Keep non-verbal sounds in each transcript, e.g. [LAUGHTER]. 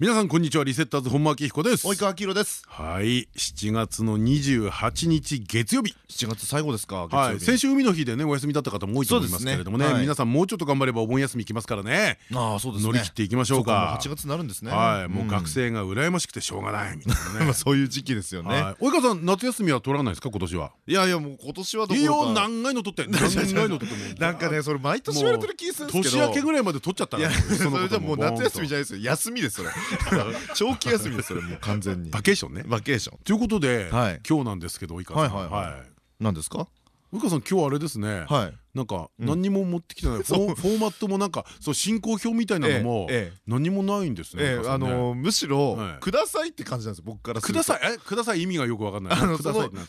皆さんこんにちは。リセッターズ本間明彦です。及川明です。はい。7月の28日月曜日。7月最後ですかはい。先週海の日でねお休みだった方も多いと思いますけれどもね。皆さんもうちょっと頑張ればお盆休み来ますからね。ああそうです乗り切っていきましょうか。8月になるんですね。はい。もう学生が羨ましくてしょうがないみたいなね。[LAUGHS] そういう時期ですよね。及川さん夏休みは取らないですか今年は？いやいやもう今年はどいいよ何回の取って何回の取ってなんかねそれ毎年言われてる気するんですけど。年明けぐらいまで取っちゃったら [LAUGHS] それじゃもう夏休みじゃないですよ。休みですそれ [LAUGHS] 長期休みですそれもう完全に。バケーションね。バケーション。ということで今日なんですけど及川さん。はい何ですか？及川さん今日あれですね。なんか何にも持ってきてない。フォーマットもなんかそう進行表みたいなのも何もないんですねあのむしろくださいって感じなんです僕からください？え？ください意味がよくわかんない。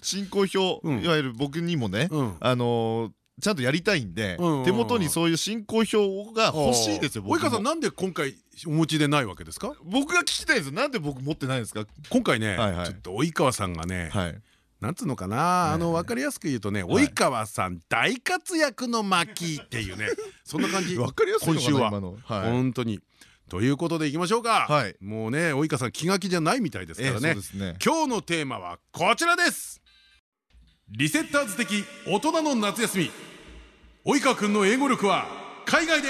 進行表いわゆる僕にもねあのちゃんとやりたいんで手元にそういう進行表が欲しいですよ及川さんなんで今回お持ちでないわけですか？僕が聞きたいです。なんで僕持ってないんですか？今回ねちょっと及川さんがねなんつうのかな？あの分かりやすく言うとね及川さん大活躍の巻っていうね [LAUGHS] そんな感じ。分かりやすい今週は。本当に。ということでいきましょうか。もうね及川さん気が気じゃないみたいですからね。今日のテーマはこちらですリセッターズ的大人の夏休み。及川君の英語力は海外で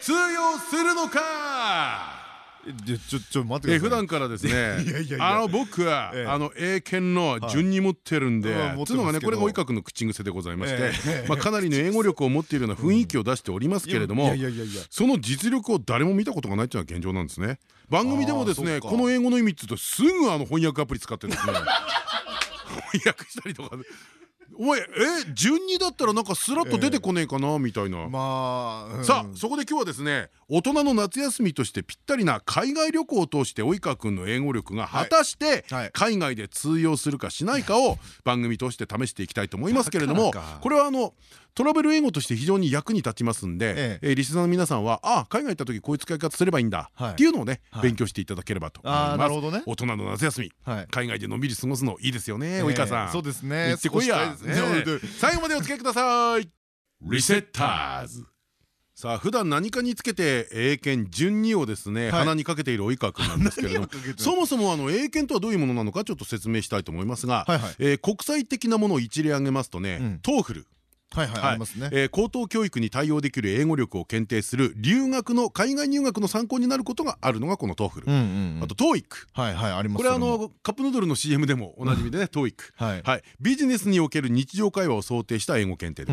通用するのか？ちょちょ待って普段からですね。あの僕はあの英検の順に持ってるんでつうのがねこれが及川君の口癖でございましてまあかなりの英語力を持っているような雰囲気を出しておりますけれどもその実力を誰も見たことがないっていうのは現状なんですね。番組でもですねこの英語の意味っつうとすぐあの翻訳アプリ使ってですね。[LAUGHS] 翻訳したりとかお前え順にだったらなんかスラッと出てこねえかなみたいな。まあさあそこで今日はですね大人の夏休みとしてぴったりな海外旅行を通して及川君の英語力が果たして海外で通用するかしないかを番組通して試していきたいと思いますけれどもこれはあのトラベル英語として非常に役に立ちますんで、えリスナーの皆さんはあ海外行った時こういう使い方すればいいんだっていうのをね勉強していただければと思います。大人の夏休み。海外でのんびり過ごすのいいですよね及川さん。そうですね。行ってこいや。最後までお付き合いください。リセッターズさあ普段何かにつけて英検準2をですね鼻にかけている及川君なんですけれどもそもそもあの英検とはどういうものなのかちょっと説明したいと思いますが国際的なものを一例挙げますとね TOEFL 高等教育に対応できる英語力を検定する留学の海外入学の参考になることがあるのがこの TOEFL あと TOEIC これあのカップヌードルの CM でもおなじみでね TOEIC ビジネスにおける日常会話を想定した英語検定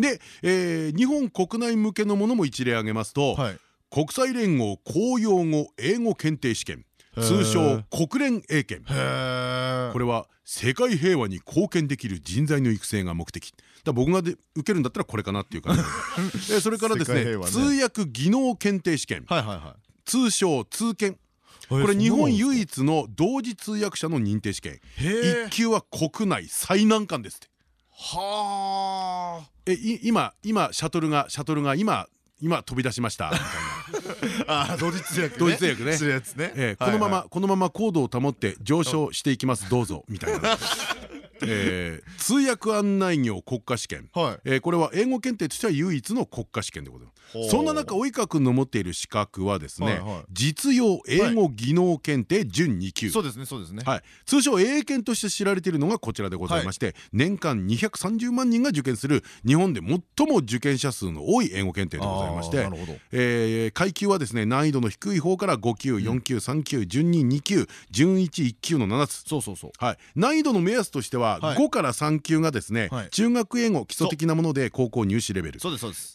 でで日本国内向けのものも一例挙げますと国際連合公用語英語検定試験通称国連英検。これは世界平和に貢献できる人材の育成が目的。だ僕がで受けるんだったらこれかなっていう感じ。[LAUGHS] それからですね通訳技能検定試験。通称通検。これ日本唯一の同時通訳者の認定試験。一級は国内最難関ですって。はあえ今今シャトルがシャトルが今今飛び出しましたみたいな。[LAUGHS] あ同時通訳同時通訳ね。このままこのまま高度を保って上昇していきます。どうぞ。みたいなえー、通訳案内業国家試験、はい、えー、これは英語検定としては唯一の国家試験でございます。そんな中及川君の持っている資格はですね実用英語技能検定準2級。そうですねそうですね。はい。通称英検として知られているのがこちらでございまして、はい、年間230万人が受験する日本で最も受験者数の多い英語検定でございましてえ階級はですね難易度の低い方から5級4級3級準2 2級準11級の7つ。そうそうそう。はい。難易度の目安としては5から3級がですね中学英語基礎的なもので高校入試レベル。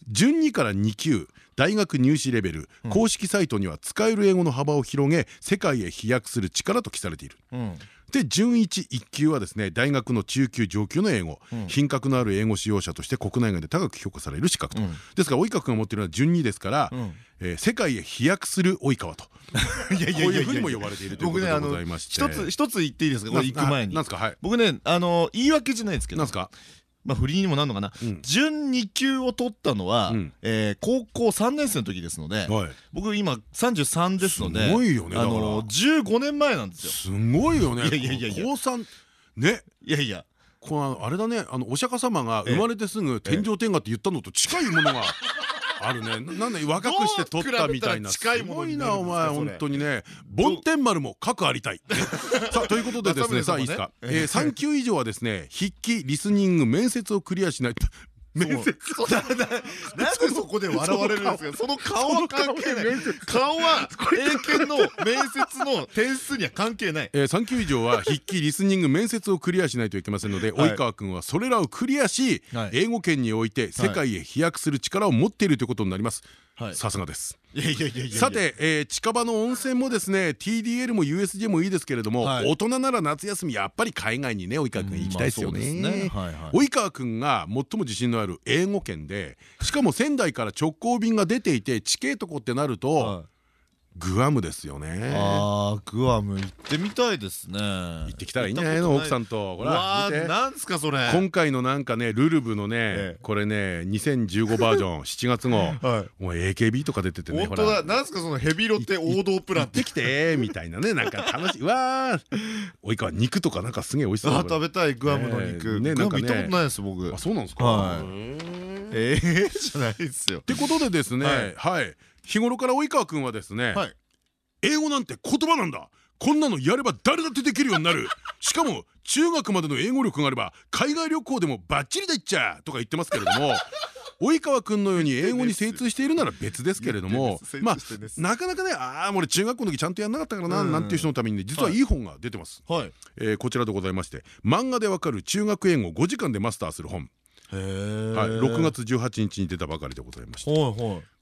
準2から2級大学入試レベル公式サイトには使える英語の幅を広げ世界へ飛躍する力と記されているで準1、1級はですね大学の中級上級の英語、品格のある英語使用者として国内外で高く評価される資格と、ですから及川君が持っているのは準2ですから、え世界へ飛躍する及川と。[LAUGHS] いやいやこういうふうにも呼ばれているということでございまして。一つ一つ言っていいですか？これ行く前に。なんすか？はい。僕ねあの言い訳じゃないですけど。なんすか？まあ振りにもなるのかな、準2級を取ったのは、え高校3年生の時ですので、僕今33ですのですごいよねあの15年前なんですよ。すごいよね。いやいやいや高3ね。いやいや。このあれだね。あのお釈迦様が生まれてすぐ天上天下って言ったのと近いものが [LAUGHS] あるね。なんで若くして取ったみたいな。すごいなお前本当にね。梵天丸も核ありたい。さあ [LAUGHS] ということでですねさあいいですか？3級以上はですね筆記リスニング面接をクリアしない。と面接。なんでそこで笑われるんですか？その顔は関係ない。顔は英検の面接の点数には関係ない。3級以上は筆記リスニング面接をクリアしないといけませんので及川君はそれらをクリアし英語圏において世界へ飛躍する力を持っているということになりますさすがです。さて、えー、近場の温泉もですね TDL も USJ もいいですけれども、はい、大人なら夏休みやっぱり海外にね及川君行きたいですよね。及川君が最も自信のある英語圏でしかも仙台から直行便が出ていて地形とこってなると、はいグアムですよね。ああグアム行ってみたいですね。行ってきたらいいんじゃない？の奥さんとほら。なんすかそれ。今回のなんかねルルブのねこれね2015バージョン [LAUGHS] 7月号。もう AKB とか出ててね本当だ。なんすかそのヘビロテ王道プランって。きてみたいなねなんか楽しい。う [LAUGHS] わおいか肉とかなんかすげえ美味しそう食べたいグアムの肉。ねなんか行ったことないです僕。あそうなんですか？ええじゃないですよ。ってことでですねはい日頃から及川君はですね、はい、英語なんて言葉なんだ。こんなのやれば誰だってできるようになる。[LAUGHS] しかも中学までの英語力があれば海外旅行でもバッチリでいっちゃとか言ってますけれども及川君のように英語に精通しているなら別ですけれども [LAUGHS] まあなかなかねああ俺中学校の時ちゃんとやんなかったからななんていう人のためにね実はい。い本が出てます。えこちらでございまして漫画でわかる中学英語5時間でマスターする本はい、6月18日に出たばかりでございまして。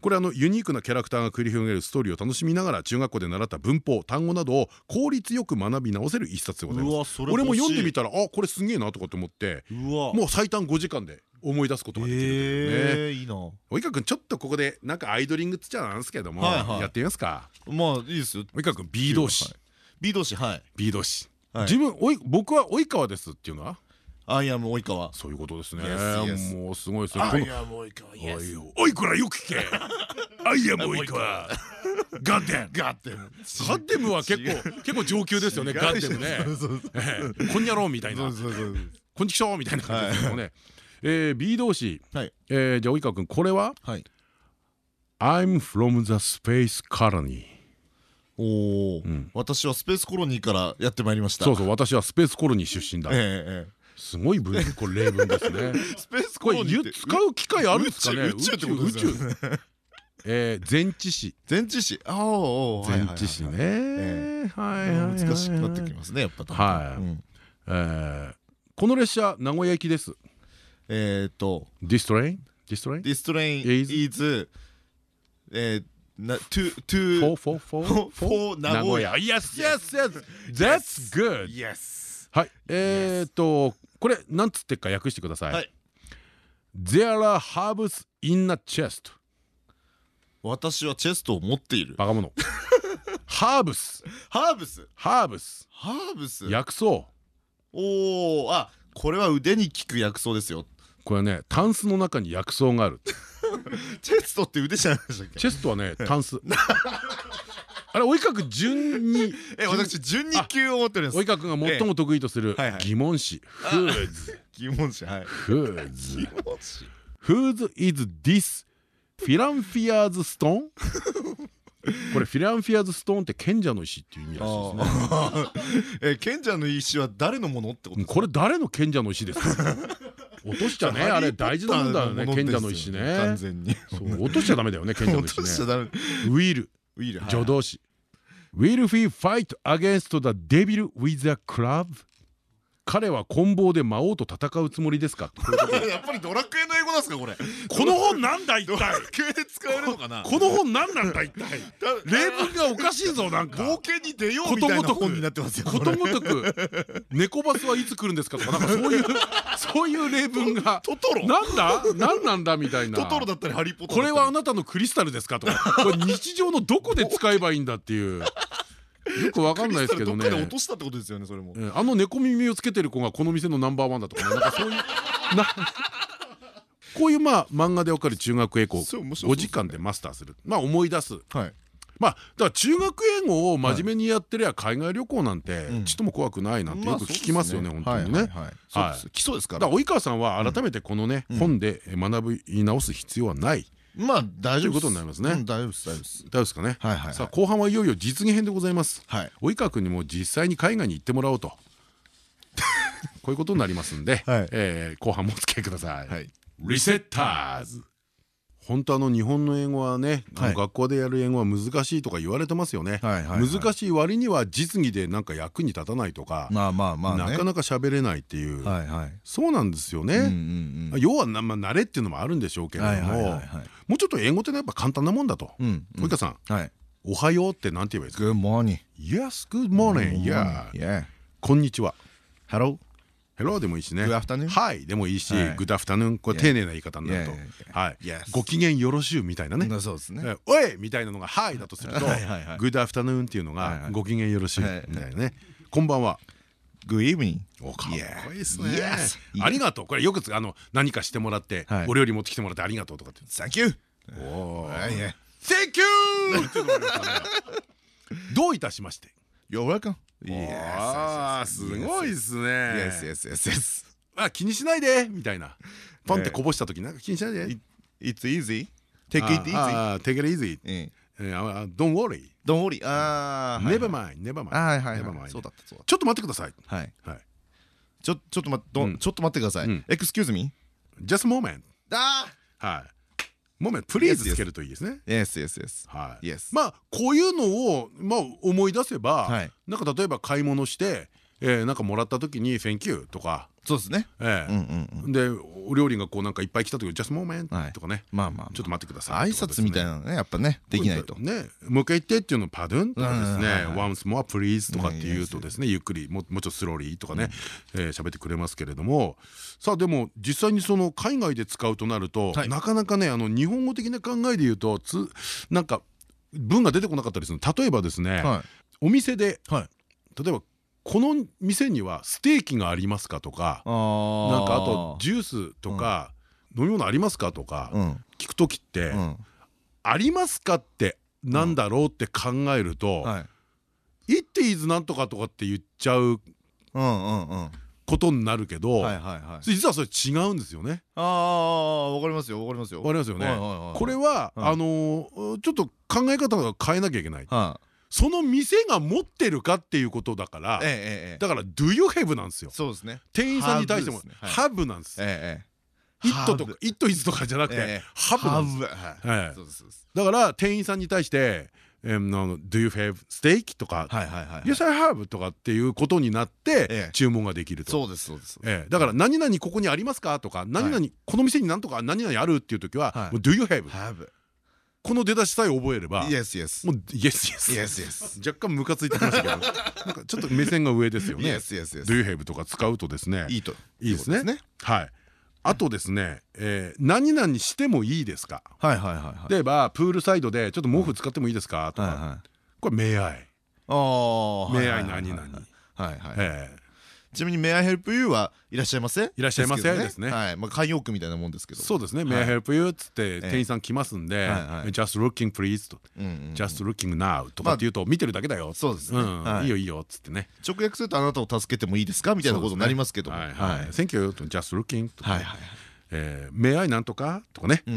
これあのユニークなキャラクターが繰り広げるストーリーを楽しみながら中学校で習った文法単語などを効率よく学び直せる一冊でございます。俺も読んでみたらあこれすげえなとかって思ってもう最短5時間で思い出すことができるいいな。及川君ちょっとここでなんかアイドリングっつっちゃなんですけどもやってみますか？まあいいですよ。及川君 B 動詞 B 動詞はい。B 動詞自分僕は及川ですっていうのは？ I am 及川そういうことですね。もうすごいですね I am 及川おいこらよく聞け。 I am 及川 goddamn goddamn goddamn は結構結構上級ですよね。 goddamn ね。こんにゃろうみたいな。こんにちはみたいな感じですよね。え B 動詞えじゃあ及川君これは？I'm from the space colony おお、私はスペースコロニーからやってまいりました。そうそう私はスペースコロニー出身だ。ええすごい文これ例文ですね。[LAUGHS] スペースコロニー使う機会あるんですかね？宇宙ってことですよね。[LAUGHS] えー、前置詞。前置詞。ああ前置詞ね。はい難しくなってきますねやっぱはい。えこの列車名古屋行きです。えっと。This train? This train? This train is? えな to to for for for for 名古屋。Yes yes yes. That's good. Yes. はい。えっとこれなんつってか訳してください、はい、There are herbs in a chest. 私はチェストを持っている。バカ者。ハーブスハーブスハーブスハーブス薬草。おおあこれは腕に効く薬草ですよ。これねタンスの中に薬草がある [LAUGHS] チェストって腕じゃないでしたっけ？チェストはねタンス [LAUGHS] あれ及川君順に [LAUGHS] え私順に級を持ってるんです。及川君が最も得意とする疑問詞。フーズ。疑問詞はい。フーズ。Whose is this フィランフィアーズストーンこれフィランフィアーズストーンって賢者の石っていう意味らしいですね。[LAUGHS] え賢者の石は誰のものってことこれ誰の賢者の石です？か [LAUGHS] 落としちゃねあれ大事なもんだよね賢者の石ね。完全に。落としちゃダメだよね賢者の石ね。ウィル。助動詞 Will we fight against the devil with a club? 彼は棍棒で魔王と戦うつもりですか？[LAUGHS] やっぱりドラクエの英語なんですかこれ？この本なんだ一体？系で使えるのかな？この本なんなんだ一体？[LAUGHS] 例文がおかしいぞなんか。冒険に出ようみたいな本になってますよことごとく。猫バスはいつ来るんですかとかなんかそういう [LAUGHS] そういう例文が。トトロ？なんだ？なんなんだみたいな。トトロだったりハリーポッターこれはあなたのクリスタルですかとか。これ日常のどこで使えばいいんだっていうよくわかんないですけどね。落としたってことですよね、それも。あの猫耳をつけてる子がこの店のナンバーワンだとか、なんかそういう。[LAUGHS] な。こういうまあ漫画でわかる中学英語5時間でマスターするまあ思い出す、はい、まあだから中学英語を真面目にやってりゃ海外旅行なんてちっとも怖くないなんてよく聞きますよね本当にね。基礎ですから。及川さんは改めてこのね本で学び直す必要はない。まあ大丈夫ことになりますね。大丈夫です大丈夫です。大丈夫ですかね。さあ後半はいよいよ実現編でございます。及川君にも実際に海外に行ってもらおうと。[LAUGHS] こういうことになりますんで、後半もお付き合いください。リセッターズ。本当あの日本の英語はね、学校でやる英語は難しいとか言われてますよね。難しい割には実技でなんか役に立たないとか、なかなか喋れないっていう、そうなんですよね。要はまあ慣れっていうのもあるんでしょうけれども、もうちょっと英語ってやっぱ簡単なもんだと。小池さん、おはようってなんて言えばいいですか？Good morning. Yes, good morning. Yeah. こんにちは。Hello. ヘローでもいいしね。はいでもいいし、グダフタヌーンこれ丁寧な言い方になると、はい、ご機嫌よろしゅうみたいなね。そうですね。おいみたいなのがはいだとすると、グダフタヌーンっていうのがご機嫌よろしゅうみたいなね。こんばんは。Good evening。おかっこいいですね。ありがとう。これよくあの何かしてもらって、お料理持ってきてもらってありがとうとかって。Thank you。おお。Thank you。どういたしまして？You're welcome。ああすごいですね。Yes yes yes yes。あ気にしないでみたいな。パンってこぼした時なんか気にしないで。It's easy. Take it easy. Take it easy. Don't worry. Don't worry. ああ。Never mind. Never mind. はいはいはい。そうだったそうだ。ちょっと待ってください。はいはい。ちょちょっと待ってちょっと待ってください。Excuse me. Just a moment. ああ。はい。もめプリーズつけるといいですね。Yes yes yes。はい。まあこういうのをまあ思い出せば、なんか例えば買い物して、えなんかもらった時に「Thank you」とかそうですね。でお料理がこうなんかいっぱい来た時「Just moment」とかね。まあまあちょっと待ってください。挨拶みたいなのねやっぱねできないと。ねもう一回言ってっていうの「パドゥン」とかですね「Once more please」とかっていうとですねゆっくりもうちょっとスローリーとかね喋ってくれますけれども。さあでも実際にその海外で使うとなるとなかなかねあの日本語的な考えで言うとつなんか文が出てこなかったりする例えばですねお店で例えばこの店にはステーキがありますかとかなんかあとジュースとか飲み物ありますかとか聞く時って「ありますか?」ってなんだろうって考えると「イッティーズなんとか」とかって言っちゃうことになるけど実はそれ違うんですよね。ああわかりますよわかりますよ。わかりますよね。これはあのちょっと考え方が変えなきゃいけない。その店が持ってるかっていうことだからだから「Do you have」なんですよ。そうですね。店員さんに対しても「have」なんです「イット」とか「イットイズ」とかじゃなくて「have」なんですだから店員さんに対して「Do you have steak?」とか「Yes I have」とかっていうことになって注文ができると。そうですそうです。だから「何々ここにありますか?」とか「何々この店に何とか何々ある?」っていう時は「Do you have?」この出だしさえ覚えれば。もう Yes yes。若干ムカついてましたけど、[LAUGHS] なんかちょっと目線が上ですよね。Do とか使うとですね、いいといいですね。はい。あとですね、え何々してもいいですか？はいはいはい。例えばプールサイドでちょっと毛布使ってもいいですか？とか、これ名愛。ああ。名愛何々。はいはい。ちなみに「May I help you」はいらっしゃいませ？いらっしゃいませ？ですね。はい。まあ慣用句みたいなもんですけど。そうですね「May I help you」っつって店員さん来ますんで「Just looking please」と「Just looking now」とかって言うと見てるだけだよ。そうですね。い。いよいいよっつってね。直訳するとあなたを助けてもいいですか？みたいなことになりますけどはい「Thank you」と「Just looking」とか「May I なんとか」とかね「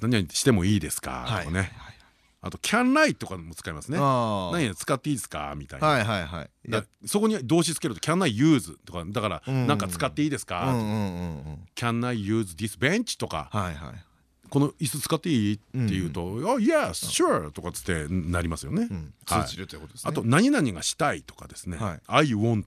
何々してもいいですか」とかねあと「can I」とかも使いますね。何や使っていいですか？みたいな。はいはいはい。そこに動詞つけると「can I use」とかだから「なんか使っていいですか?」「can I use this bench?」とか。はいはい。この椅子使っていいって言うと「あ Yes sure」とかつってなりますよね。あと「何々がしたい」とかですね「I want」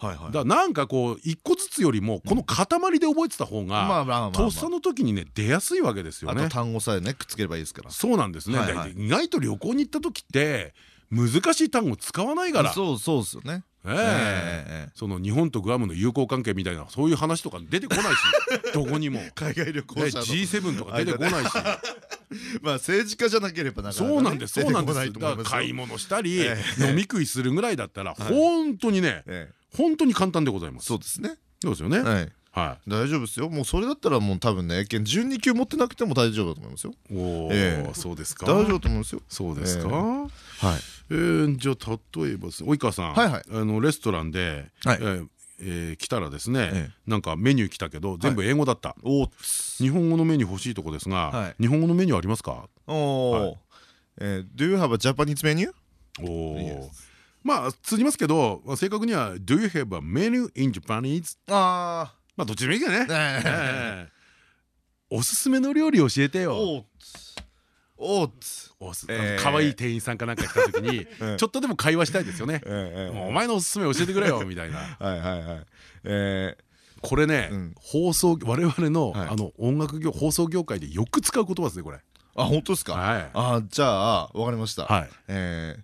だからなんかこう一個ずつよりもこの塊で覚えてた方がとっさの時にね出やすいわけですよね。単語さえねくっつければいいですから。そうなんですね。意外と旅行に行った時って難しい単語使わないから。そうそうですよね。ええ。その日本とグアムの友好関係みたいなそういう話とか出てこないし。[LAUGHS] どこにも。海外旅行者 G7 とか出てこないし。[LAUGHS] まあ政治家じゃなければそうなんです。そうなんです。買い物したり飲み食いするぐらいだったら本当にね本当に簡単でございます。そうですね。そうですよね。はい。大丈夫ですよ。もうそれだったらもう多分ね英検12級持ってなくても大丈夫だと思いますよ。おおそうですか。大丈夫と思いますよ。そうですか。はい。えー、じゃあ例えば及川さん。あのレストランでえ来たらですねなんかメニュー来たけど全部英語だった。日本語のメニュー欲しいとこですが日本語のメニューありますか？おお Do you have a Japanese menu? おおまあ通じますけど正確には Do you have a menu in Japanese? ああまあどっちでもいいけどね。おすすめの料理教えてよ。おっ可愛い店員さんかなんか来た時に [LAUGHS] ちょっとでも会話したいですよね。お前のおすすめ教えてくれよみたいな。はいはいはい。これね放送我々のあの音楽業放送業界でよく使う言葉ですねこれ。あ本当ですか？はい。あじゃあわかりました。はい。え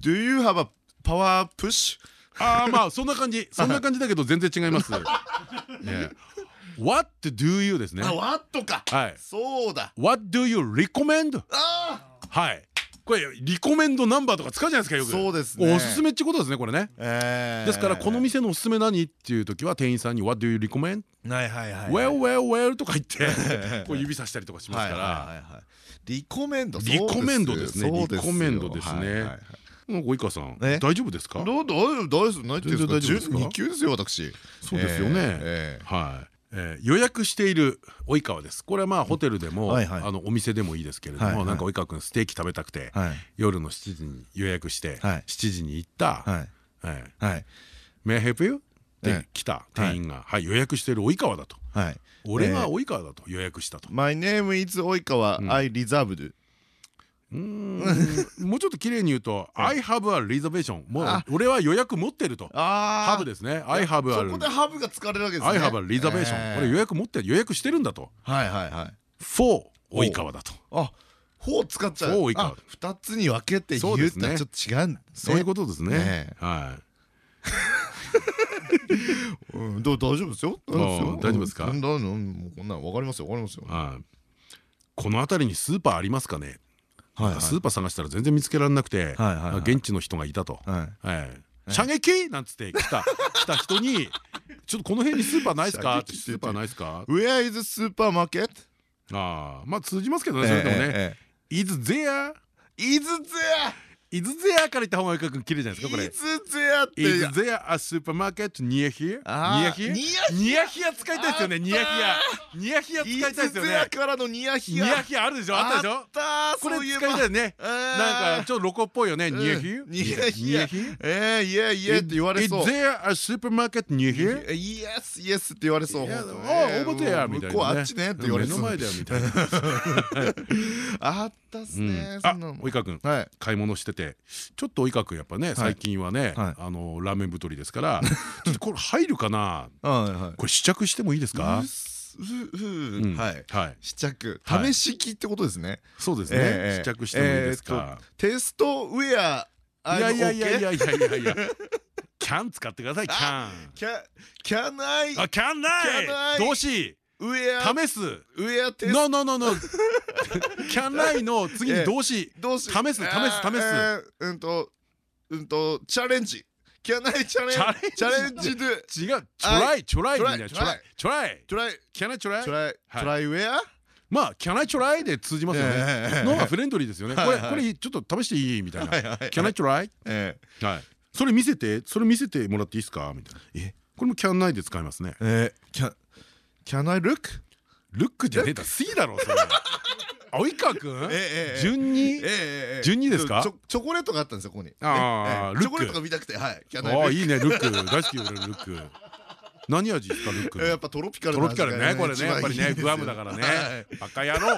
Do you have a power push? ああまあそんな感じ [LAUGHS] そんな感じだけど全然違います。[LAUGHS] What do you ですね。あ What か。はい。そうだ。What do you recommend? はい。これリコメンドナンバーとか使うじゃないですかよくそうですねおすすめってことですねこれねですからこの店のおすすめ何っていう時は店員さんに「What do you recommend?」はいはいはい「Well well well」とか言って [LAUGHS] こう指さしたりとかしますからリコメンドリコメンドですねリコメンドですね及川さん大丈夫ですか？大丈夫大丈夫ないですか？2級ですよ私。そうですよね。はい。えー、予約している及川です。これはまあホテルでも、あのお店でもいいですけれども、なんか及川君ステーキ食べたくて、夜の7時に予約して、7時に行った「はい。はい、May I help you?」って来た店員が、はい。予約している及川だと、俺が及川だと予約したと「My name is 及川。I reserved」もうちょっと綺麗に言うと「I have a reservation」もう俺は予約持ってると。 have ですね「I have a」そこで have が使われるわけですね「I have a reservation」俺予約持ってる予約してるんだと。はいはいはい「for 及川」だと。あフォー使っちゃう。フォー以二つに分けて言うってちょっと違うそういうことですね。はい。[LAUGHS] どう大丈夫ですよ？大丈夫ですか？こんなわかりますよ。わかりますよ。この辺りにスーパーありますかね？スーパー探したら全然見つけられなくて現地の人がいたと「射撃!」なんつって来た来た人に「ちょっとこの辺にスーパーないですか?」って「スーパーないですか?」「Where is supermarket?」ああまあ通じますけどねそれでもね「Is there?」「Is there?」いずぜやから言った方がよく綺麗じゃないですかこれ。いずぜやって。いずぜやあスーパーマーケットニアヒア。ニアヒア。ニアヒア使いたいですよね。ニアヒア。ニアヒア使いたいですよね。いずぜやからのニアヒア。ニアヒアあるでしょ？あったでしょ？あった。これ使いたいね。なんかちょっとロコっぽいよね。ニアヒア。ニアヒア。ええいやいやって言われそう。いずぜやあスーパーマーケットニアヒア。イエスイエスって言われそう。あオーバーやみたいな。向こうあっちねって言われそう。目の前だよみたいな。[LAUGHS] あったっすね。あ、及川君買い物しててちょっと及川君やっぱね最近はねあのラーメン太りですから [LAUGHS] ちょっとこれ入るかな？これ試着してもいいですか？はい。試着。試し着ってことですね。そうですね。試着してもいいですか？テストウェアいやいやいやいやいやいや [LAUGHS] キャン使ってくださいキャン。キャキャナイあキャンナイ動詞試す。ウェアテスト。No no no no. [LAUGHS] キャンナイの次に動詞。動詞。試す試す試す。うんとうんとチャレンジ。キャナイチャレンジ。チャレンジ。で。違う。チョライチョライチョライ。チョライ。チョライ。チョライ。キャナイチョライ。チョライ。チョライウェア？まあキャナイチョライで通じますよね。のがフレンドリーですよね。これこれちょっと試していい？みたいな。キャナイチョライ？はい。それ見せてそれ見せてもらっていいですか？みたいな。え？これもキャンナイで使いますね。えキャ Can I look? ルックじゃねえだ C だろそれ。及川君順に？順にですか？チョコレートがあったんですよここに。ああチョコレートが見たくてはい。ああいいねルック大好き俺ルック何味ですかルックやっぱトロピカルトロピカルねこれねやっぱりねグアムだからね。バカ野郎。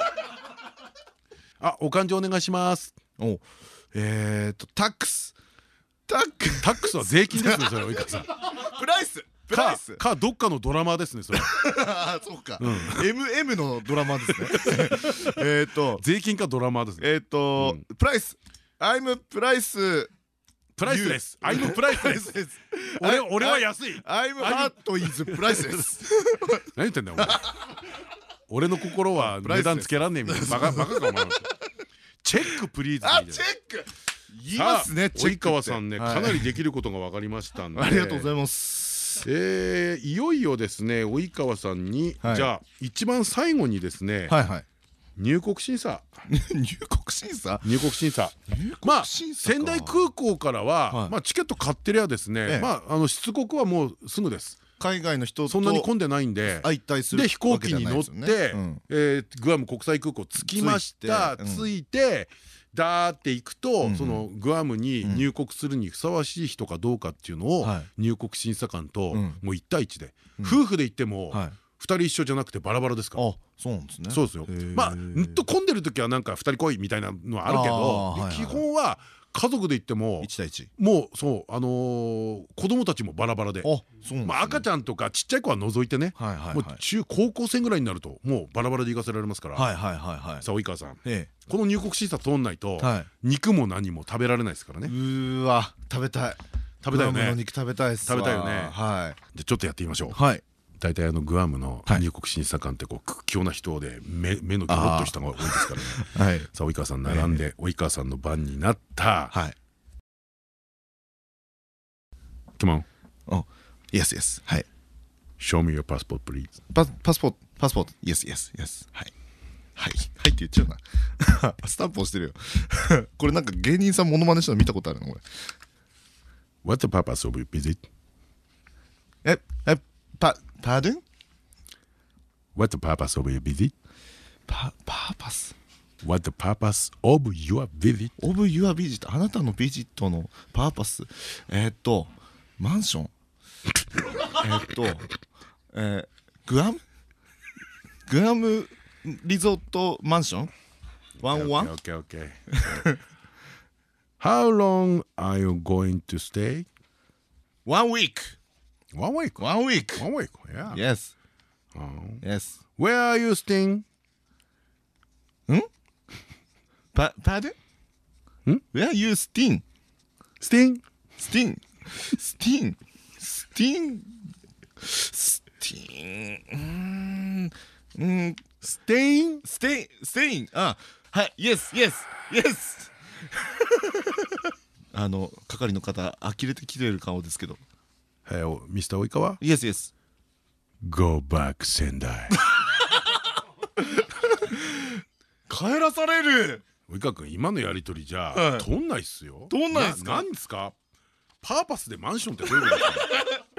あお勘定お願いします。おえっとタックス。タックタックスは税金ですよそれ及川さん。[LAUGHS] プラライスプライス。かどっかのドラマですねそれ。あ [LAUGHS] そうか MM のドラマですね。[LAUGHS] えっと。税金かドラマですね。えっとプライス。I'm プライスプライスレス I'm プライスレス俺俺は安い。I'm heart is プライスレス何言ってんだよ俺の心は値段つけらんねえみたいな。バカバカかお前チェックプリーズあチェック。言いますね及川さんねかなりできることが分かりましたんで。ありがとうございますえいよいよですね及川さんにじゃあ一番最後にですね [LAUGHS] 入国審査。入国審査？入国審査。まあ仙台空港からはまあチケット買ってりゃですねまああの出国はもうすぐです。海外の人そんなに混んでないんでで飛行機に乗ってグアム国際空港着きました着いてダーって行くとそのグアムに入国するにふさわしい人かどうかっていうのを入国審査官ともう1対1で。夫婦で行っても2人一緒じゃなくてバラバラですから。そうなんですね。そうですよ。まあんと混んでる時はなんか2人来いみたいなのはあるけど基本は家族で行っても1対1もうそうあの子供たちもバラバラで。赤ちゃんとかちっちゃい子は除いてね。中高校生ぐらいになるともうバラバラで行かせられますから。さあ及川さん。この入国審査通んないと肉も何も食べられないですからね。うわ食べたい。食べたいよね。肉食べたい食べたいよね。じゃちょっとやってみましょう。はい大体あのグアムの入国審査官ってこう屈強な人で目目のギョロッとしたのが多いですからね。さあ及川さん並んで及川さんの番になった。はい。Come on Oh yes yes. はい。Show me your passport please. パパスポートパスポート。Yes yes yes. はい。はい。はいって言っちゃうな。[LAUGHS] スタンプ押してるよ。[LAUGHS] これなんか芸人さんモノマネしたの見たことあるのこれ。What's the purpose of your visit? ええパ Pardon? What's the purpose of your visit? Pa purpose? What's the purpose of your visit? Of your visit? あなたのビジットのパーパス。えー、っと、マンションえっと、えー、グアムグアムリゾートマンションワンワン ?Okay, okay, okay. How long are you going to stay? One week. One week. One week. One week. Yeah. Yes. Oh. Yes. Where are you staying? Hmm? Pa pardon? Hmm? Where are you staying? Staying? Staying. Staying. Staying. Staying. うん。Staying? Stay. Staying. あ、はい。Yes. Yes. Yes. あの係の方呆れてきてる顔ですけど。Hey, Mr. Oikawa? Yes, yes. Go back, Sendai. [LAUGHS] 帰らされる。及川君今のやりとりじゃ通んないっすよ通んないっすか何ですか？パーパスでマンションってどういうことで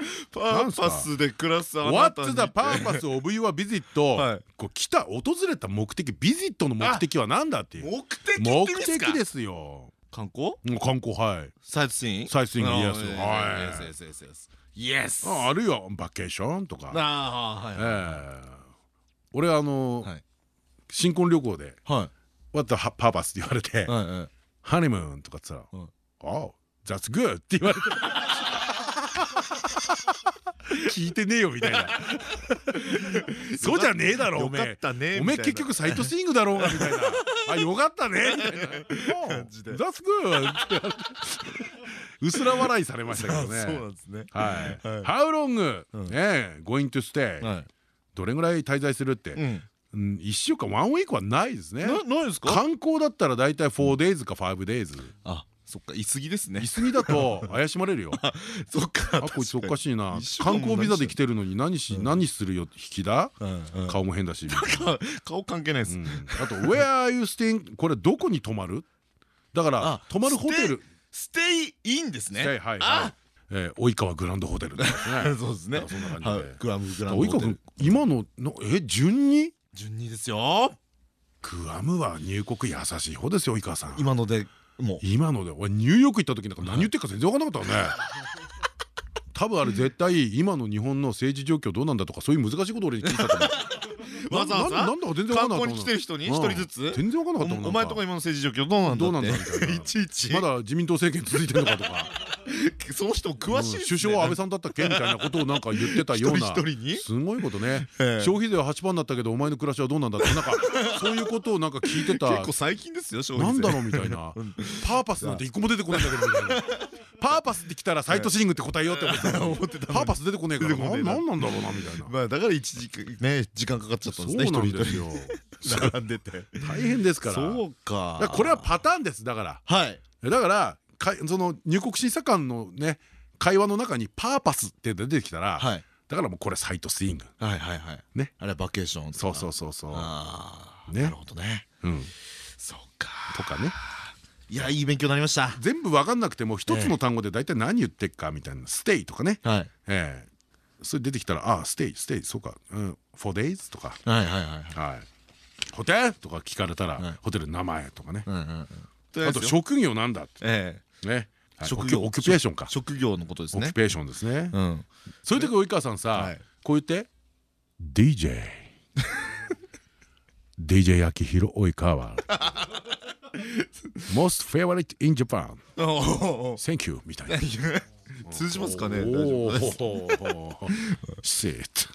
すか？パーパスで暮らすあなたに What's the purpose of your visit? こう来た訪れた目的ビジットの目的は何だっていう。目的目的ですよ観光？観光はい。サイトシーンサイトシーンイエスはいイエスあるいはバケーションとか。あはいえ俺あの新婚旅行で「What the purpose?」って言われて「ハニムーン」とかって言ったら「Oh that's good」って言われて聞いてねえよみたいな。[LAUGHS] そうじゃねえだろおめえ。おめえ結局サイトスイングだろうがみたいな。あよかったねみたいな「That's good」って。うすら笑いされましたけどね。そうなんですね。はい。How long ね going to stay どれぐらい滞在するって。1週間ワンウィークはないですね。ないですか？観光だったら大体 4days か 5days あそっか、いすぎですね。いすぎだと [LAUGHS] 怪しまれるよ。[LAUGHS] そっか。あ、こいつおかしいな。観光ビザで来てるのに何し何するよ引きだ？顔も変だし。[LAUGHS] 顔関係ないです。あと Where are you staying これどこに泊まる？だから泊まるホテル。ステイインですね。はいはい。え及川グランドホテルですね。そうですね。そんな感じで。グアムグランド及川君今のえ順に？順にですよ。グアムは入国優しい方ですよ及川さん。今ので今ので俺ニューヨーク行った時なんか何言ってるか全然分かんなかったね。[LAUGHS] 多分あれ絶対今の日本の政治状況どうなんだとかそういう難しいこと俺に聞いたと思う。[LAUGHS] わざわざなんだか全然わかんなかったに来てる人に一人ずつ？全然わかんなかったお前とか今の政治状況どうなんだどうなんだみたいな。[LAUGHS] いちいち。まだ自民党政権続いてるのかとか [LAUGHS] その人も詳しい首相は安倍さんだったっけみたいなことをなんか言ってたような一人一人に？すごいことね。ええ。消費税は8番だったけどお前の暮らしはどうなんだって。なんかそういうことをなんか聞いてた。結構最近ですよ消なん費税だろうみたいな。[LAUGHS] パーパスなんて一個も出てこないんだけどみたいな。[LAUGHS] パーパスって来たらサイトシングって答えようって思ってたパーパス出てこねえから。出てこねえな。なんなんだろうなみたいな。まあだから一時間ね時間かかっちゃったんですねそうなん一人一ですよ人並んでて。大変ですから。そうか。これはパターンですだから。はい。だからかその入国審査官のね会話の中に purpose って出てきたらはい。だからもうこれ sightseeing。はいはいはい。ね。あれ vacation そうそううそうそう。ねああなるほどね。うん。そうか。とかね。いやいい勉強になりました。全部分かんなくても一つの単語で大体何言ってっかみたいな「stay」とかね。はい。ええ。それ出てきたら「あ stay stay そうか。うん。4 days」とか。はいはいはいはい「ホテル?」とか聞かれたらはい。ホテルの名前とかね。うんうんうん。あと職業なんだって。ええね。はい。職業オキュペーションか。職業のことですね。オキュペーションですね。うん。そういう時及川さんさはい。こう言って。DJ DJ 秋広及川。[LAUGHS] Most favorite in Japan お Thank you みたいな。通じますかね？大丈夫です。シート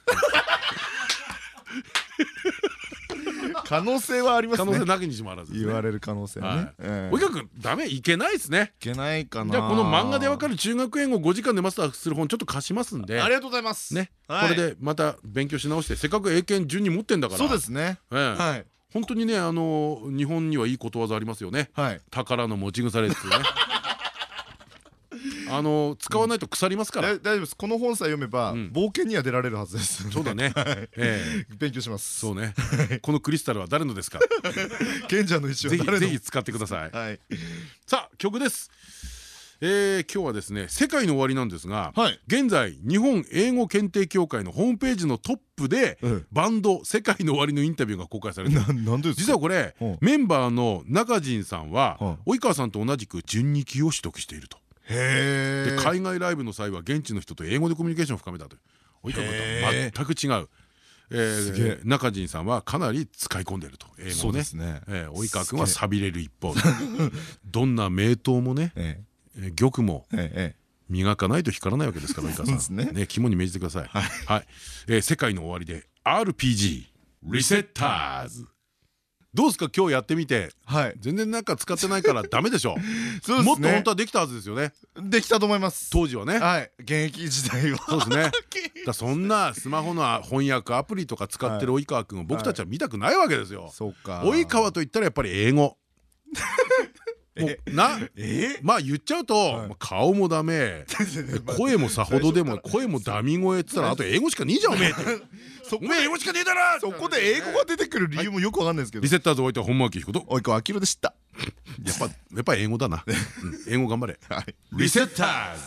可能性はありますね。可能性なきにしもあらず言われる可能性はね。ええ。及川君ダメいけないですね。いけないかな。じゃあこの漫画でわかる中学英語5時間でマスターする本ちょっと貸しますんで。ありがとうございます。ね。こはい。れでまた勉強し直してせっかく英検順に持ってんだから。そうですね。ええ。はい。本当にねあの日本にはいいことわざありますよね。はい。宝の持ち腐れっていうね [LAUGHS] あの使わないと腐りますから。だ大丈夫です。この本さえ読めばうん。冒険には出られるはずです。そうだね。[LAUGHS] ええ。勉強します。そうね。このクリスタルは誰のですか？[LAUGHS] 賢者の石ぜひは誰の？ぜひ使ってください。はい。さあ曲です。えー今日はですね「世界の終わり」なんですがはい。現在日本英語検定協会のホームページのトップでええ。バンド「世界の終わり」のインタビューが公開されて実はこれうん。メンバーの中陣さんはは及川さんと同じく準2級を取得していると。で海外ライブの際は現地の人と英語でコミュニケーションを深めたという。及川君とは全く違う。え中陣さんはかなり使い込んでいると。英語そうをねですね。えー及川君はさびれる一方。[LAUGHS] どんな名刀もねええ。ー玉も磨かないと光らないわけですから及川さん。ね。肝に銘じてください。はい。えー世界の終わりで RPG リセッターズどうですか？今日やってみて。はい。全然なんか使ってないから [LAUGHS] ダメでしょ？そうですね。もっと本当はできたはずですよね。できたと思います。当時はね。はい。現役時代は。そうですね。[LAUGHS] だそんなスマホの翻訳アプリとか使ってる及川君を僕たちは見たくないわけですよ。そうか。及川といったらやっぱり英語なえ？まあ言っちゃうとまあ顔もダメ。[LAUGHS] 声もさほどでも声もダミ声っつったらあと英語しかねえじゃんおめえって。[LAUGHS] そおめえ英語しかねえだろ！そこで英語が出てくる理由もよくわかんないですけど。リセッターズおいては本間明彦と。おいこあきろでした。やっぱやっぱ英語だな。うん。英語頑張れ。[LAUGHS] はい。リセッターズ